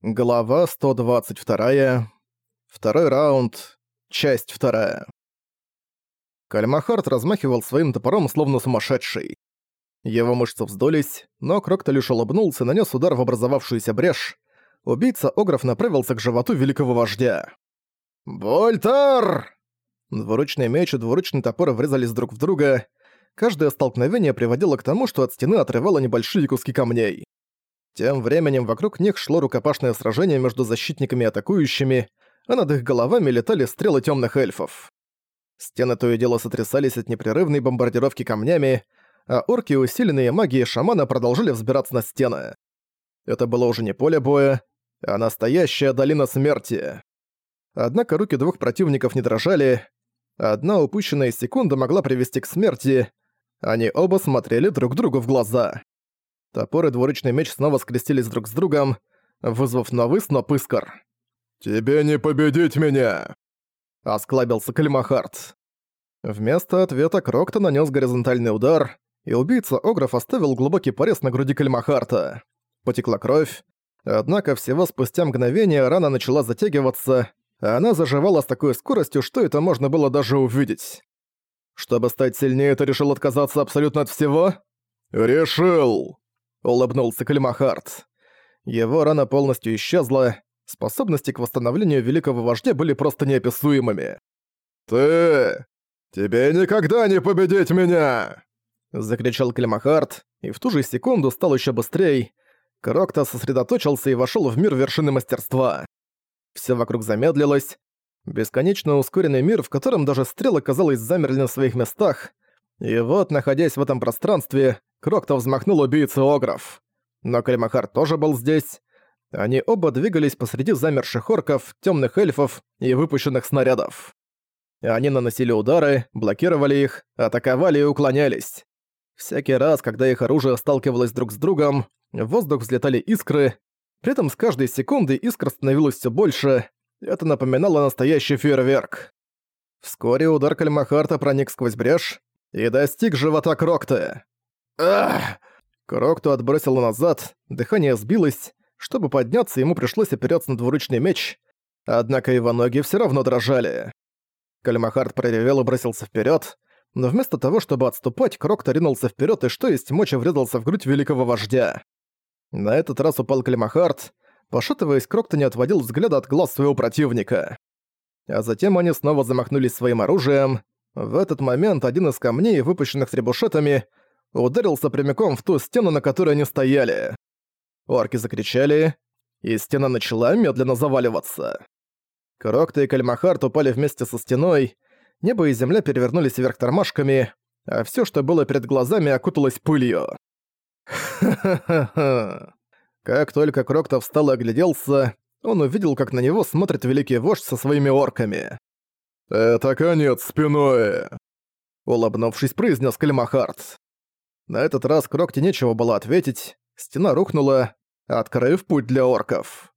Глава 122. Второй раунд. Часть вторая. Кальмахарт размахивал своим топором, словно сумасшедший. Его мышцы вздулись, но Крокто лишь улыбнулся и нанес удар в образовавшуюся брешь. Убийца Огров направился к животу великого вождя. «Вольтар!» Двуручный меч и двуручный топор врезались друг в друга. Каждое столкновение приводило к тому, что от стены отрывало небольшие куски камней. Тем временем вокруг них шло рукопашное сражение между защитниками и атакующими, а над их головами летали стрелы темных эльфов. Стены то и дело сотрясались от непрерывной бомбардировки камнями, а орки, усиленные магией шамана, продолжили взбираться на стены. Это было уже не поле боя, а настоящая долина смерти. Однако руки двух противников не дрожали, одна упущенная секунда могла привести к смерти, они оба смотрели друг другу в глаза. Топор и двуручный меч снова скрестились друг с другом, вызвав новый сноп искр. «Тебе не победить меня!» — осклабился Калимахард. Вместо ответа Крокта нанес горизонтальный удар, и убийца Огров оставил глубокий порез на груди Калимахарта. Потекла кровь, однако всего спустя мгновение рана начала затягиваться, а она заживала с такой скоростью, что это можно было даже увидеть. Чтобы стать сильнее, ты решил отказаться абсолютно от всего? «Решил!» — улыбнулся Калимахард. Его рана полностью исчезла, способности к восстановлению великого вождя были просто неописуемыми. «Ты! Тебе никогда не победить меня!» Закричал Калимахард, и в ту же секунду стал еще быстрее. Крокта сосредоточился и вошел в мир вершины мастерства. Все вокруг замедлилось. Бесконечно ускоренный мир, в котором даже стрелы, казалось, замерли на своих местах. И вот, находясь в этом пространстве, Крокто взмахнул убийцу Огров. Но Калимахар тоже был здесь. Они оба двигались посреди замерших орков, темных эльфов и выпущенных снарядов. Они наносили удары, блокировали их, атаковали и уклонялись. Всякий раз, когда их оружие сталкивалось друг с другом, в воздух взлетали искры, при этом с каждой секунды искр становилось все больше, это напоминало настоящий фейерверк. Вскоре удар Кальмахарта проник сквозь брешь и достиг живота Крокта. Ах! Крокту отбросило назад, дыхание сбилось. Чтобы подняться, ему пришлось опереться на двуручный меч, однако его ноги все равно дрожали. Кальмахард проревел и бросился вперед, но вместо того, чтобы отступать, Крокто ринулся вперед и что есть мочи врезался в грудь великого вождя. На этот раз упал Кальмахард, пошатываясь, Крокто не отводил взгляда от глаз своего противника. А затем они снова замахнулись своим оружием. В этот момент один из камней, выпущенных требушетами, ударился прямиком в ту стену, на которой они стояли. Орки закричали, и стена начала медленно заваливаться. Крокта и Кальмахарт упали вместе со стеной, небо и земля перевернулись вверх тормашками, а всё, что было перед глазами, окуталось пылью. Ха-ха-ха. Как только Крокта встал и огляделся, он увидел, как на него смотрит великий вождь со своими орками. «Это конец спиной!» Улыбнувшись, произнес Кальмахарт. На этот раз Крокте нечего было ответить, стена рухнула, открыв путь для орков.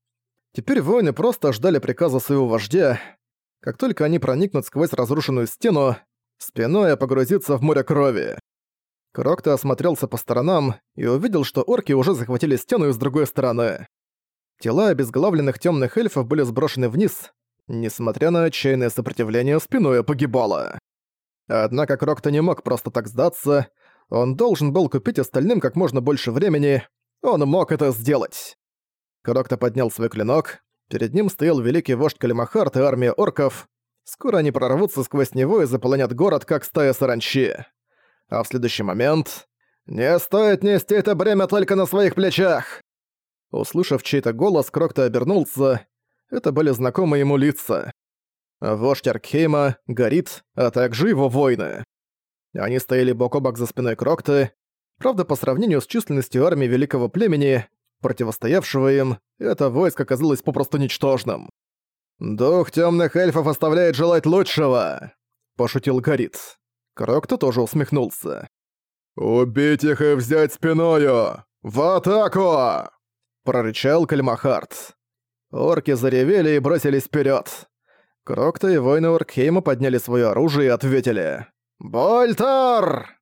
Теперь воины просто ждали приказа своего вождя. Как только они проникнут сквозь разрушенную стену, спиной погрузиться в море крови. Крокто осмотрелся по сторонам и увидел, что орки уже захватили стену и с другой стороны. Тела обезглавленных темных эльфов были сброшены вниз, несмотря на отчаянное сопротивление, спиной погибало. Однако Крокто не мог просто так сдаться, он должен был купить остальным как можно больше времени. Он мог это сделать. Крокто поднял свой клинок. Перед ним стоял великий вождь Калимахарт и армия орков. Скоро они прорвутся сквозь него и заполонят город, как стая саранчи. А в следующий момент... «Не стоит нести это бремя только на своих плечах!» Услышав чей-то голос, Крокто обернулся. Это были знакомые ему лица. Вождь Аркхейма, Горит, а также его воины. Они стояли бок о бок за спиной Крокты. Правда, по сравнению с численностью армии великого племени, противостоявшего им, это войско казалось попросту ничтожным. «Дух темных эльфов оставляет желать лучшего!» – пошутил Горит. Крокта тоже усмехнулся. «Убить их и взять спиною! В атаку!» – прорычал Кальмахард. Орки заревели и бросились вперед. Крокта и воины Оркхейма подняли свое оружие и ответили. «Больтар!»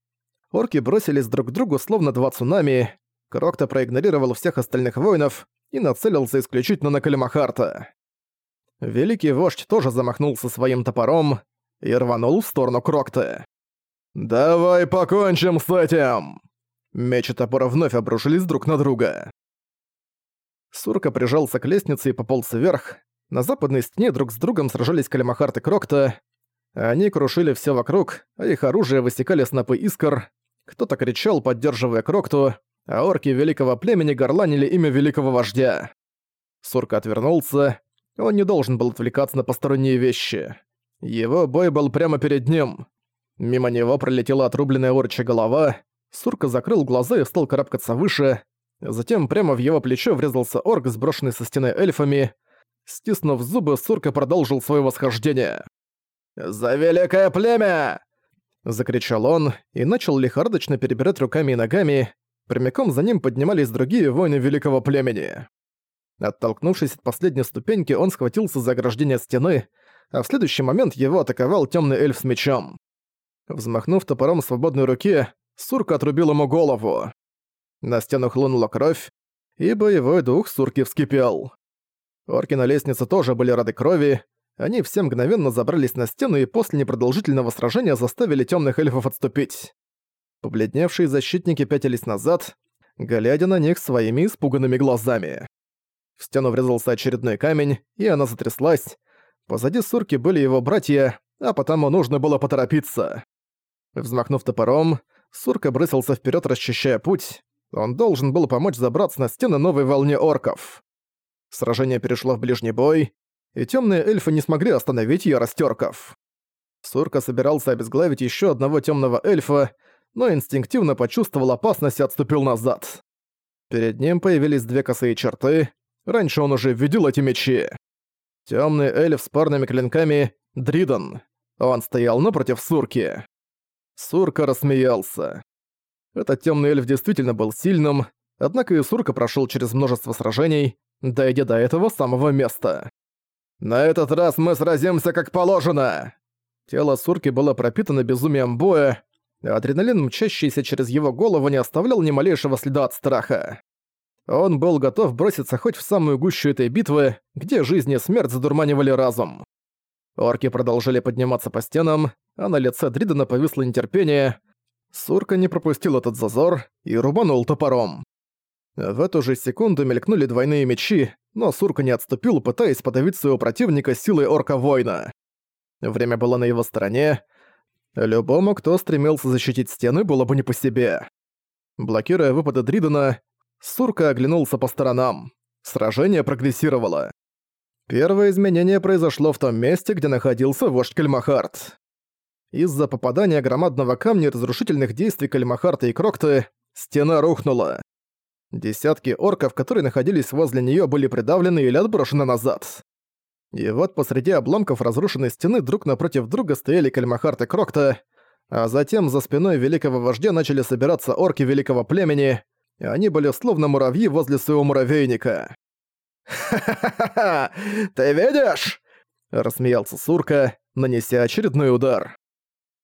Орки бросились друг к другу, словно два цунами. Крокто проигнорировал всех остальных воинов и нацелился исключительно на Калимахарта. Великий вождь тоже замахнулся своим топором и рванул в сторону Крокта. «Давай покончим с этим!» Меч и топор вновь обрушились друг на друга. Сурка прижался к лестнице и пополз вверх. На западной стене друг с другом сражались Калимахарт и Крокта. Они крушили все вокруг, а их оружие высекали снопы искр. Кто-то кричал, поддерживая Крокту, а орки великого племени горланили имя великого вождя. Сурка отвернулся. Он не должен был отвлекаться на посторонние вещи. Его бой был прямо перед ним. Мимо него пролетела отрубленная орчья голова. Сурка закрыл глаза и стал карабкаться выше. Затем прямо в его плечо врезался орк, сброшенный со стены эльфами. Стиснув зубы, Сурка продолжил свое восхождение. «За великое племя!» Закричал он и начал лихорадочно перебирать руками и ногами. Прямиком за ним поднимались другие воины великого племени. Оттолкнувшись от последней ступеньки, он схватился за ограждение стены, а в следующий момент его атаковал темный эльф с мечом. Взмахнув топором свободной руки, Сурка отрубил ему голову. На стену хлынула кровь, и боевой дух Сурки вскипел. Орки на лестнице тоже были рады крови, они все мгновенно забрались на стену и после непродолжительного сражения заставили темных эльфов отступить. Побледневшие защитники пятились назад, глядя на них своими испуганными глазами. В стену врезался очередной камень, и она затряслась. Позади Сурки были его братья, а потому нужно было поторопиться. Взмахнув топором, Сурка бросился вперед, расчищая путь. Он должен был помочь забраться на стены новой волне орков. Сражение перешло в ближний бой, и темные эльфы не смогли остановить ярость орков. Сурка собирался обезглавить еще одного темного эльфа, но инстинктивно почувствовал опасность и отступил назад. Перед ним появились две косые черты, раньше он уже видел эти мечи. Темный эльф с парными клинками — Дридон. Он стоял напротив Сурки. Сурка рассмеялся. Этот темный эльф действительно был сильным, однако и Сурка прошел через множество сражений, дойдя до этого самого места. «На этот раз мы сразимся как положено!» Тело Сурки было пропитано безумием боя, а адреналин, мчащийся через его голову, не оставлял ни малейшего следа от страха. Он был готов броситься хоть в самую гущу этой битвы, где жизнь и смерть задурманивали разум. Орки продолжили подниматься по стенам, а на лице Дридена повисло нетерпение. Сурка не пропустил этот зазор и рубанул топором. В эту же секунду мелькнули двойные мечи, но Сурка не отступил, пытаясь подавить своего противника силой орка-воина. Время было на его стороне. Любому, кто стремился защитить стены, было бы не по себе. Блокируя выпады Дридена, Сурка оглянулся по сторонам. Сражение прогрессировало. Первое изменение произошло в том месте, где находился вождь Кальмахарт. Из-за попадания громадного камня и разрушительных действий Кальмахарта и Крокты стена рухнула. Десятки орков, которые находились возле неё, были придавлены или отброшены назад. И вот посреди обломков разрушенной стены друг напротив друга стояли Кальмахарт и Крокта, а затем за спиной великого вождя начали собираться орки великого племени, и они были словно муравьи возле своего муравейника. «Ха-ха-ха! Ты видишь?» — рассмеялся Сурка, нанеся очередной удар.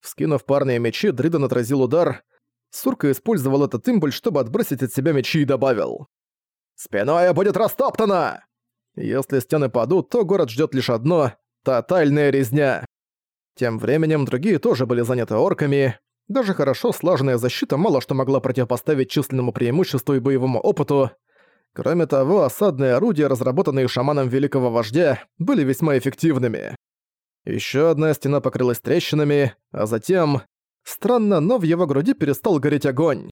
Вскинув парные мечи, Дриден отразил удар. Сурка использовал этот импульс, чтобы отбросить от себя мечи и добавил. «Спиной будет растоптана!» Если стены падут, то город ждет лишь одно — тотальная резня. Тем временем другие тоже были заняты орками. Даже хорошо слаженная защита мало что могла противопоставить численному преимуществу и боевому опыту. Кроме того, осадные орудия, разработанные шаманом Великого Вождя, были весьма эффективными. Еще одна стена покрылась трещинами, а затем... Странно, но в его груди перестал гореть огонь.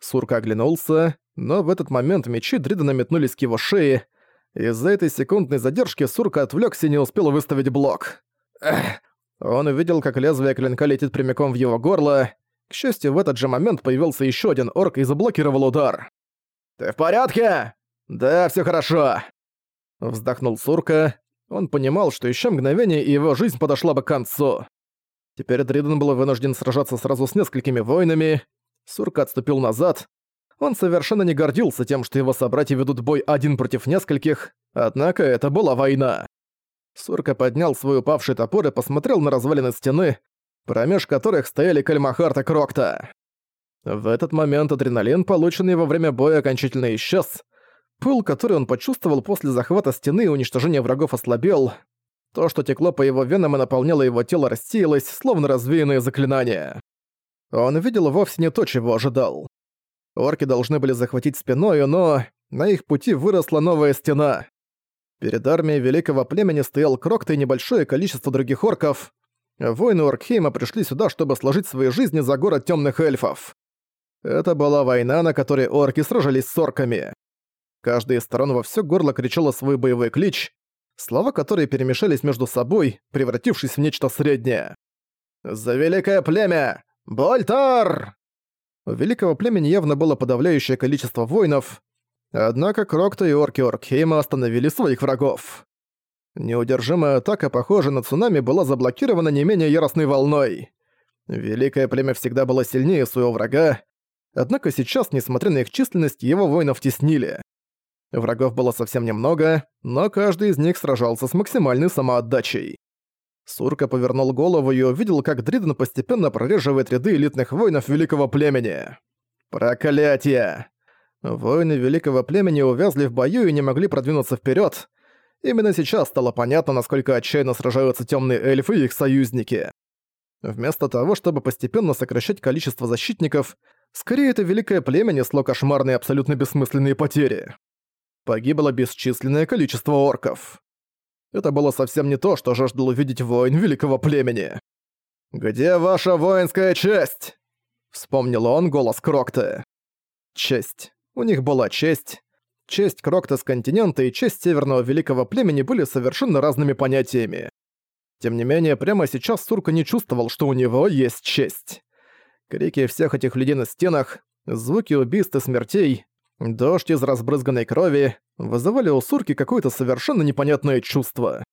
Сурка оглянулся, но в этот момент мечи Дридена метнулись к его шее. Из-за этой секундной задержки Сурка отвлекся и не успел выставить блок. Эх. Он увидел, как лезвие клинка летит прямиком в его горло. К счастью, в этот же момент появился еще один орк и заблокировал удар. «Ты в порядке?» «Да, все хорошо!» Вздохнул Сурка, он понимал, что еще мгновение, и его жизнь подошла бы к концу. Теперь Дриден был вынужден сражаться сразу с несколькими воинами. Сурка отступил назад. Он совершенно не гордился тем, что его собратья ведут бой один против нескольких, однако это была война. Сурка поднял свой упавший топор и посмотрел на развалины стены, промеж которых стояли Кальмахарт и Крокта. В этот момент адреналин, полученный во время боя, окончательно исчез. Пыл, который он почувствовал после захвата стены и уничтожения врагов, ослабел. То, что текло по его венам и наполняло его тело, рассеялось, словно развеянное заклинание. Он видел вовсе не то, чего ожидал. Орки должны были захватить спиною, но на их пути выросла новая стена. Перед армией великого племени стоял Крокт и небольшое количество других орков. Воины Оркхейма пришли сюда, чтобы сложить свои жизни за город темных эльфов. Это была война, на которой орки сражались с орками. Каждая из сторон во всё горло кричала свой боевой клич, слова которые перемешались между собой, превратившись в нечто среднее. «За великое племя! Больтар!» У великого племени явно было подавляющее количество воинов, однако Крокта и орки Оркхейма остановили своих врагов. Неудержимая атака, похожая на цунами, была заблокирована не менее яростной волной. Великое племя всегда было сильнее своего врага, однако сейчас, несмотря на их численность, его воинов теснили. Врагов было совсем немного, но каждый из них сражался с максимальной самоотдачей. Сурка повернул голову и увидел, как Дриден постепенно прореживает ряды элитных воинов великого племени. Проклятие! Воины великого племени увязли в бою и не могли продвинуться вперед. Именно сейчас стало понятно, насколько отчаянно сражаются темные эльфы и их союзники. Вместо того, чтобы постепенно сокращать количество защитников, скорее это великое племя несло кошмарные абсолютно бессмысленные потери погибло бесчисленное количество орков. Это было совсем не то, что жаждал увидеть воин великого племени. «Где ваша воинская честь?» Вспомнил он голос Крокта. Честь. У них была честь. Честь Крокта с континента и честь Северного Великого Племени были совершенно разными понятиями. Тем не менее, прямо сейчас Сурка не чувствовал, что у него есть честь. Крики всех этих людей на стенах, звуки убийств и смертей, Дождь из разбрызганной крови вызывали у Сурки какое-то совершенно непонятное чувство.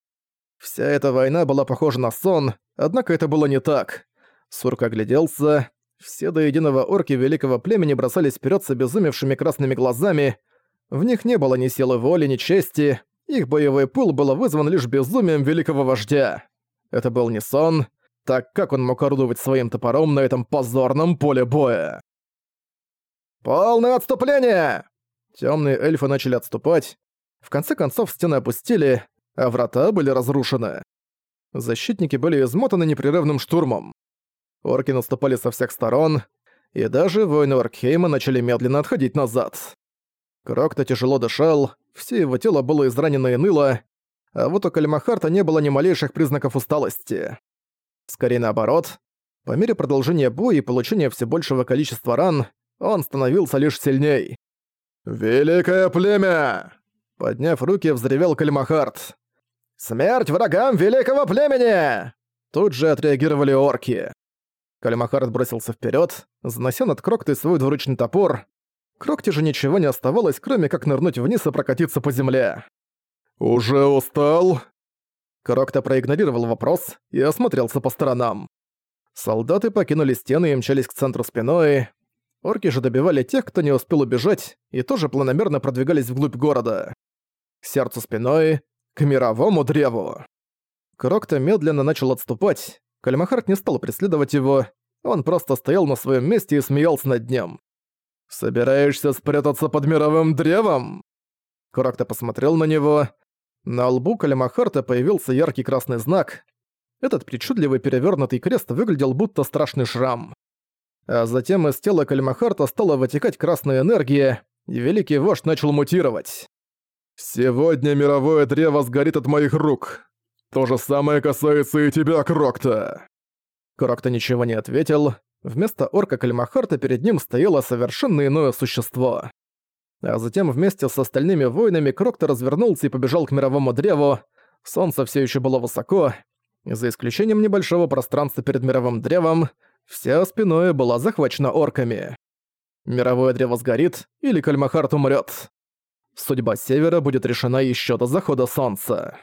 Вся эта война была похожа на сон, однако это было не так. Сурка огляделся. Все до единого орки великого племени бросались вперед с обезумевшими красными глазами. В них не было ни силы воли, ни чести. Их боевой пыл был вызван лишь безумием великого вождя. Это был не сон, так как он мог орудовать своим топором на этом позорном поле боя. «Полное отступление!» Темные эльфы начали отступать. В конце концов стены опустили, а врата были разрушены. Защитники были измотаны непрерывным штурмом. Орки наступали со всех сторон, и даже воины Оркхейма начали медленно отходить назад. Крокто тяжело дышал, все его тело было изранено и ныло, а вот у Калимахарта не было ни малейших признаков усталости. Скорее наоборот, по мере продолжения боя и получения все большего количества ран, он становился лишь сильней. «Великое племя!» Подняв руки, взревел Кальмахарт. «Смерть врагам великого племени!» Тут же отреагировали орки. Кальмахарт бросился вперед, занося над Кроктой свой двуручный топор. Крокте же ничего не оставалось, кроме как нырнуть вниз и прокатиться по земле. «Уже устал?» Крокта проигнорировал вопрос и осмотрелся по сторонам. Солдаты покинули стены и мчались к центру спиной. Орки же добивали тех, кто не успел убежать, и тоже планомерно продвигались вглубь города. К сердцу спиной, к мировому древу. Крокто медленно начал отступать. Кальмахарт не стал преследовать его, он просто стоял на своем месте и смеялся над ним. «Собираешься спрятаться под мировым древом?» Крокто посмотрел на него. На лбу Калимахарта появился яркий красный знак. Этот причудливый перевернутый крест выглядел будто страшный шрам а затем из тела Кальмахарта стала вытекать красная энергия, и Великий Вождь начал мутировать. «Сегодня мировое древо сгорит от моих рук. То же самое касается и тебя, Крокта!» Крокта ничего не ответил. Вместо орка Кальмахарта перед ним стояло совершенно иное существо. А затем вместе с остальными воинами Крокта развернулся и побежал к мировому древу. Солнце все еще было высоко. За исключением небольшого пространства перед мировым древом, Вся спиной была захвачена орками. Мировое древо сгорит, или Кальмахарт умрет. Судьба Севера будет решена еще до захода солнца.